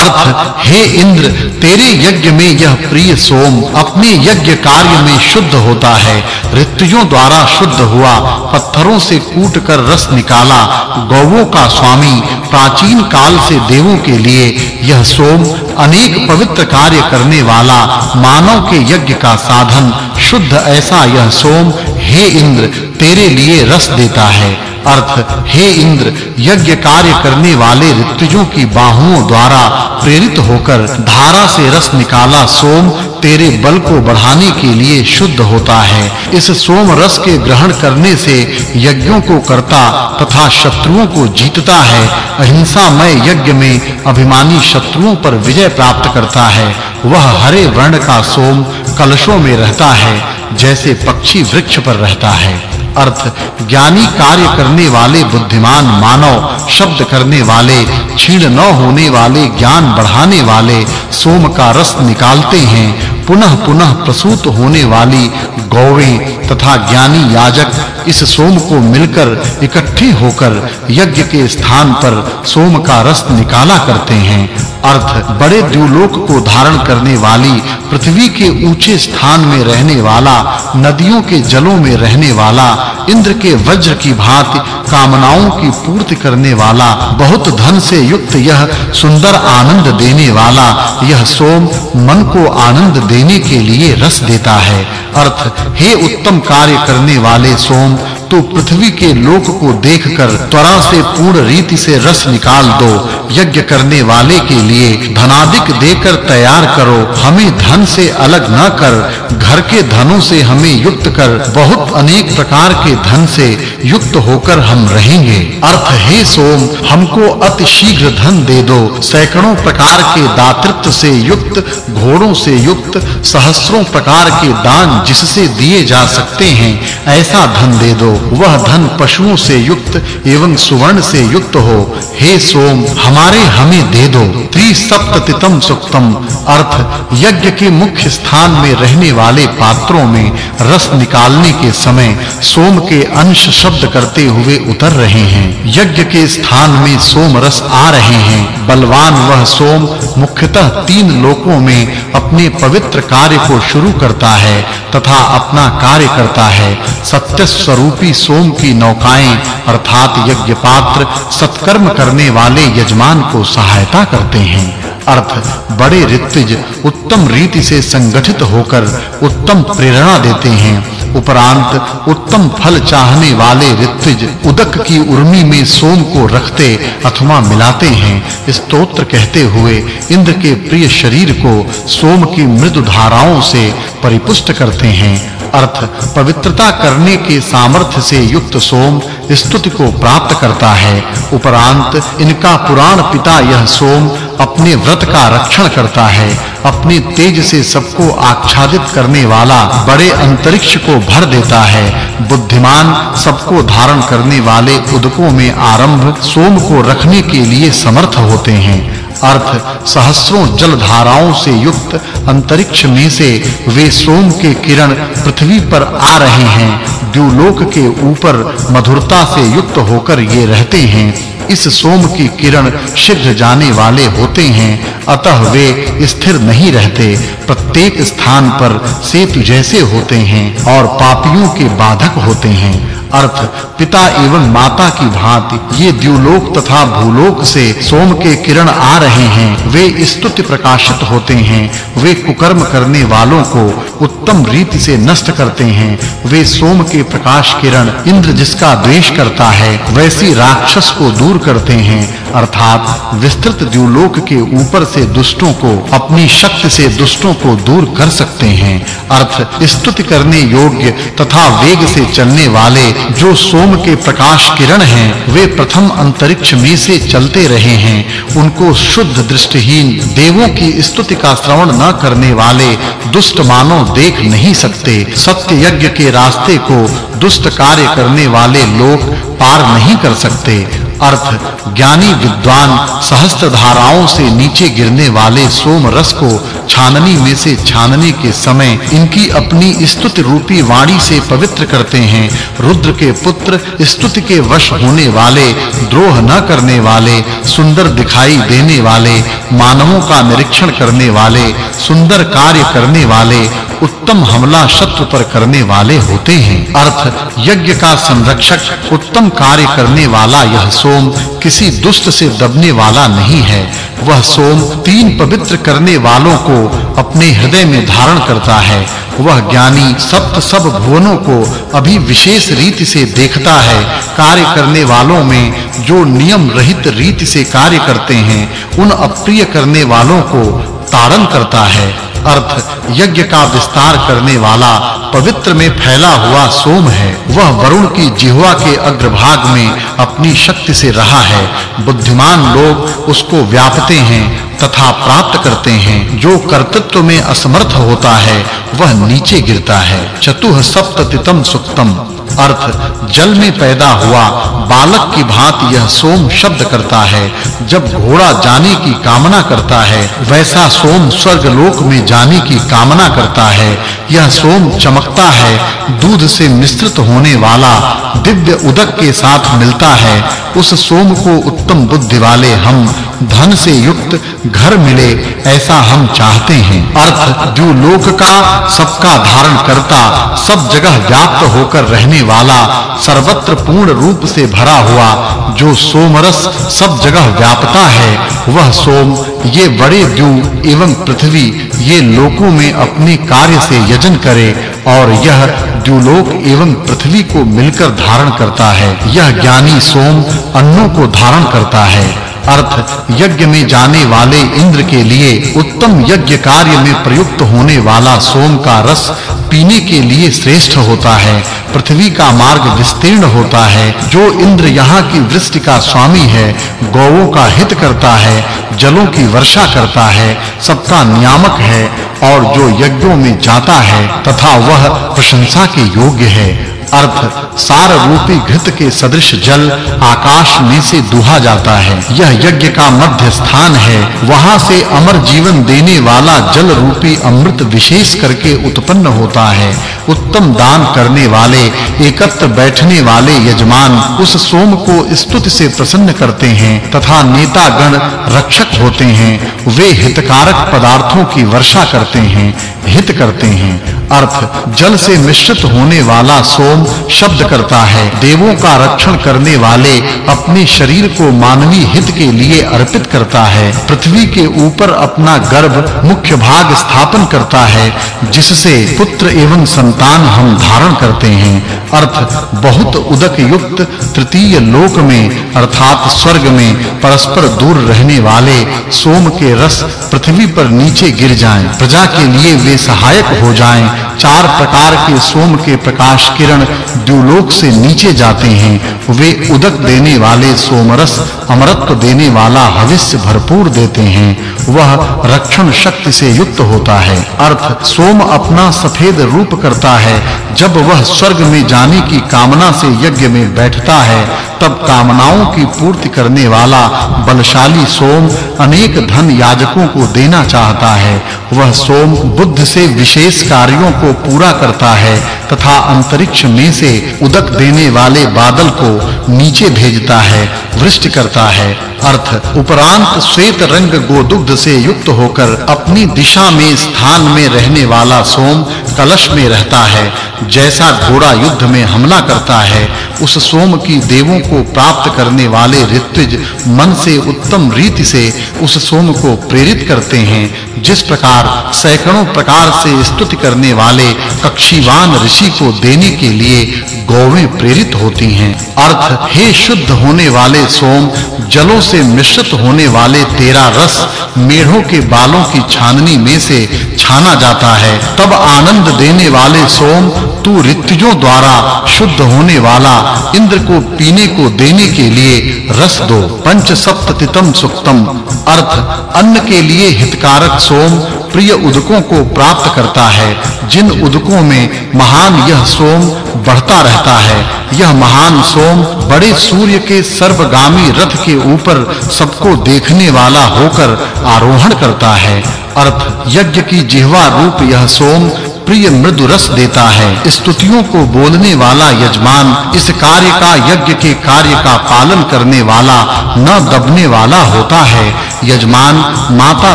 अर्थ हे इंद्र, तेरे यज्ञ में यह प्रिय सोम अपने यज्ञ कार्य में शुद्ध होता है। ऋतुओं द्वारा शुद्ध हुआ, पत्थरों से कूट कर रस निकाला गौओं का स्वामी प्राचीन काल से देवों के लिए यह सोम अनेक पवित्र कार्य करने वाला मानव के यज्ञ का साधन। शुद्ध ऐसा यह सोम, हे इंद्र, तेरे लिए रस देता है। अर्थ, हे इंद्र, यज्ञ कार्य करने वाले ऋतुजों की बाहुओं द्वारा प्रेरित होकर धारा से रस निकाला सोम तेरे बल को बढ़ाने के लिए शुद्ध होता है। इस सोम रस के ग्रहण करने से यज्ञों को करता तथा शत्रुओं को जीतता है। अहिंसा में यज्ञ में अभिमानी शत्रुओं पर विजय प्राप्त करता है। वह हरे वर्ण का सोम कलशों में रहता है, जैसे पक्षी वृक्ष पर रहता है। अर्थ, ज्ञानी कार्य करने वाले बुद्धिमान मानव, शब्द करने वाले, छीण न होने वाले, ज्ञान बढ़ाने वाले, सोम का रस निकालते हैं पुनः पुनः प्रसूत होने वाली गौवें तथा ज्ञानी याजक इस सोम को मिलकर इकट्ठे होकर यज्ञ के स्थान पर सोम का रस निकाला करते हैं। अर्थ, बड़े द्युलोक को धारण करने वाली पृथ्वी के ऊँचे स्थान में रहने वाला, नदियों के जलों में रहने वाला, इंद्र के वज्र की भांति कामनाओं की पूर्ति करने वाला, बहुत धन से युक्त यह सुंदर आनंद देने वाला, यह सोम मन को आनंद देने के लिए रस देता है। अर्थ हे उत्तम कार्य करने वाले सोम तो पृथ्वी के लोक को देखकर त्वरा से पूर्ण रीति से रस निकाल दो। यज्ञ करने वाले के लिए धनादिक देकर तैयार करो। हमें धन से अलग न कर। घर के धनों से हमें युक्त कर। बहुत अनेक प्रकार के धन से युक्त होकर हम रहेंगे। अर्थ, हे सोम, हमको अति शीघ्र धन दे दो। सैकड़ों प्रकार के दातृत्व से युक्त, घोड़ों से युक्त सहस्त्रों प्रकार के दान जिससे दिए जा सकते हैं, ऐसा धन दे दो। वह धन पशुओं से युक्त एवं सुवर्ण से युक्त हो, हे सोम, हमारे हमें दे दो। त्रिसप्ततितम सुक्तम। अर्थ, यज्ञ के मुख्य स्थान में रहने वाले पात्रों में रस निकालने के समय सोम के अंश शब्द करते हुए उतर रहे हैं। यज्ञ के स्थान में सोम रस आ रहे हैं। बलवान वह सोम मुख्यतः तीन लोकों में अपने पवित्र कार्य को शुरू करता है तथा अपना कार्य करता है। सत्य स्वरूपी सोम की नौकाएँ, अर्थात यज्ञ पात्र सत्कर्म करने वाले यजमान को सहायता करते हैं। अर्थ, बड़े ऋत्विज उत्तम रीति से संगठित होकर उत्तम प्रेरणा देते हैं। उपरांत, उत्तम फल चाहने वाले ऋत्विज उदक की उर्मी में सोम को रखते अथवा मिलाते हैं। स्तोत्र कहते हुए इंद्र के प्रिय शरीर को सोम की मृदु धाराओं से परिपुष्ट करते हैं। अर्थ पवित्रता करने के सामर्थ्य से युक्त सोम स्तुति को प्राप्त करता है। उपरांत इनका पुराण पिता यह सोम अपने व्रत का रक्षण करता है। अपने तेज से सबको आच्छादित करने वाला बड़े अंतरिक्ष को भर देता है। बुद्धिमान सबको धारण करने वाले उदकों में आरंभ सोम को रखने के लिए समर्थ होते हैं। अर्थ, सहस्रों जल धाराओं से युक्त अंतरिक्ष में से वे सोम के किरण पृथ्वी पर आ रहे हैं। द्युलोक के ऊपर मधुरता से युक्त होकर ये रहते हैं। इस सोम की किरण शीघ्र जाने वाले होते हैं। अतः वे स्थिर नहीं रहते। प्रत्येक स्थान पर सेतु जैसे होते हैं और पापियों के बाधक होते हैं। अर्थ, पिता एवं माता की भांति। ये द्युलोक तथा भूलोक से सोम के किरण आ रहे हैं। वे स्तुति प्रकाशित होते हैं। वे कुकर्म करने वालों को उत्तम रीति से नष्ट करते हैं। वे सोम के प्रकाश किरण, इंद्र जिसका द्वेष करता है, वैसी राक्षस को दूर करते हैं। अर्थात, विस्तृत द्युलोक के ऊपर से दुष्टों को, अपनी शक्ति से दुष्टों को दूर कर सकते हैं। अर्थ, स्तुति करने योग्य तथा वेग से चलने वाले जो सोम के प्रकाश किरण हैं, वे प्रथम अंतरिक्ष में से चलते रहे हैं। उनको शुद्ध दृष्टिहीन देवों की स्तुति का श्रवण न करने वाले दुष्ट मानव देख नहीं सकते। सत्य यज्ञ के रास्ते को दुष्ट कार्य करने वाले लोग पार नहीं कर सकते। अर्थ, ज्ञानी विद्वान सहस्त्र धाराओं से नीचे गिरने वाले सोम रस को छाननी में से छानने के समय इनकी अपनी स्तुति रूपी वाणी से पवित्र करते हैं। रुद्र के पुत्र स्तुति के वश होने वाले, द्रोह न करने वाले, सुंदर दिखाई देने वाले, मानवों का निरीक्षण करने वाले, सुंदर कार्य करने वाले, उत्तम हमला शत्रु पर करने वाले होते हैं। अर्थ, यज्ञ का संरक्षक, उत्तम कार्य करने वाला यह सोम किसी दुष्ट से दबने वाला नहीं है। वह सोम तीन पवित्र करने वालों को अपने हृदय में धारण करता है। वह ज्ञानी सप्त सब भुवनों को अभी विशेष रीति से देखता है। कार्य करने वालों में जो नियम रहित रीति से कार्य करते हैं, उन अप्रिय करने वालों को तारण करता है। अर्थ, यज्ञ का विस्तार करने वाला पवित्र में फैला हुआ सोम है। वह वरुण की जिह्वा के अग्रभाग में अपनी शक्ति से रहा है। बुद्धिमान लोग उसको व्यापते हैं तथा प्राप्त करते हैं। जो कर्तृत्व में असमर्थ होता है, वह नीचे गिरता है। चतुः सप्ततितम सुक्तम। अर्थ, जल में पैदा हुआ, बालक की भांति यह सोम शब्द करता है, जब घोड़ा जाने की कामना करता है, वैसा सोम स्वर्ग लोक में जाने की कामना करता है, यह सोम चमकता है, दूध से मिश्रित होने वाला, दिव्य उदक के साथ मिलता है, उस सोम को उत्तम बुद्धि वाले हम, धन से युक्त, घर मिले, ऐसा हम चाहते हैं। अर्थ, जो लोक का, सबका धारण करता, सब जगह व्याप्त होकर रहने वाला सर्वत्र पूर्ण रूप से भरा हुआ जो सोमरस सब जगह व्यापता है, वह सोम, ये बड़े द्यू एवं पृथ्वी, ये लोकों में अपने कार्य से यजन करे और यह द्युलोक एवं पृथ्वी को मिलकर धारण करता है। यह ज्ञानी सोम अन्नों को धारण करता है। अर्थ, यज्ञ में जाने वाले इंद्र के लिए उत्तम यज्ञ कार्य में प्रयुक्त होने वाला सोम का रस पीने के लिए श्रेष्ठ होता है। पृथ्वी का मार्ग विस्तीर्ण होता है। जो इंद्र यहाँ की वृष्टि का स्वामी है, गौओं का हित करता है, जलों की वर्षा करता है, सबका नियामक है और जो यज्ञों में जाता है, तथा वह प्रशंसा के योग्य है। अर्थ सार रूपी घृत के सदृश जल आकाश में से दुहा जाता है। यह यज्ञ का मध्य स्थान है। वहाँ से अमर जीवन देने वाला जल रूपी अमृत विशेष करके उत्पन्न होता है। उत्तम दान करने वाले, एकत्र बैठने वाले यजमान उस सोम को स्तुति से प्रसन्न करते हैं तथा नेता गण रक्षक होते हैं। वे हितकारक पदार्थों की वर्षा करते हैं, हित करते हैं। अर्थ, जल से मिश्रित होने वाला सोम शब्द करता है। देवों का रक्षण करने वाले अपने शरीर को मानवीय हित के लिए अर्पित करता है। पृथ्वी के ऊपर अपना गर्भ मुख्य भाग स्थापन करता है, जिससे पुत्र एवं संतान हम धारण करते हैं। अर्थ, बहुत उदक युक्त तृतीय लोक में अर्थात स्वर्ग में परस्पर दूर रहने वाले सोम के रस पृथ्वी पर नीचे गिर जाएँ। प्रजा के लिए वे सहायक हो जाएँ। चार प्रकार के सोम के प्रकाश किरण द्युलोक से नीचे जाते हैं। वे उदक देने वाले सोमरस, अमरत्व देने वाला भविष्य भरपूर देते हैं। वह रक्षण शक्ति से युक्त होता है। अर्थ, सोम अपना सफ़ेद रूप करता है। जब वह स्वर्ग में जाने की कामना से यज्ञ में बैठता है, तब कामनाओं की पूर्ति करने वाला बलशाली सोम अनेक धन याजकों को देना चाहता है। वह सोम बुद्ध से विशेष कार्यों को पूरा करता है तथा अंतरिक्ष में से उदक देने वाले बादल को नीचे भेजता है, वृष्टि करता है। अर्थ, उपरांत श्वेत रंग गोदुग्ध से युक्त होकर अपनी दिशा में स्थान में रहने वाला सोम कलश में रहता है, जैसा घोड़ा युद्ध में हमला करता है। उस सोम की देवों को प्राप्त करने वाले ऋत्विज मन से उत्तम रीति से उस सोम को प्रेरित करते हैं। जिस प्रकार सैकड़ों प्रकार से स्तुति करने वाले कक्षीवान ऋषि को देने के लिए गौवें प्रेरित होती हैं। अर्थ, हे शुद्ध होने वाले सोम, जलों से मिश्रित होने वाले तेरा रस मेढ़ों के बालों की छाननी में से छाना जाता है। तब आनंद देने वाले सोम, तू ऋतुजों द्वारा शुद्ध होने वाला इंद्र को पीने को देने के लिए रस दो। पंच सप्ततितम सुक्तम। अर्थ, अन्न के लिए हितकारक सोम प्रिय उदकों को प्राप्त करता है। जिन उदकों में महान यह सोम बढ़ता रहता है, यह महान सोम बड़े सूर्य के सर्वगामी रथ के ऊपर सबको देखने वाला होकर आरोहण करता है। अर्थ, यज्ञ की जिह्वा रूप यह सोम प्रिय मृदु रस देता है। स्तुतियों को बोलने वाला यजमान, इस कार्य का यज्ञ के कार्य का पालन करने वाला, न दबने वाला होता है। यजमान माता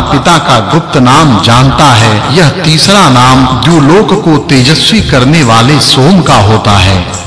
पिता का गुप्त नाम जानता है। यह तीसरा नाम जो लोक को तेजस्वी करने वाले सोम का होता है।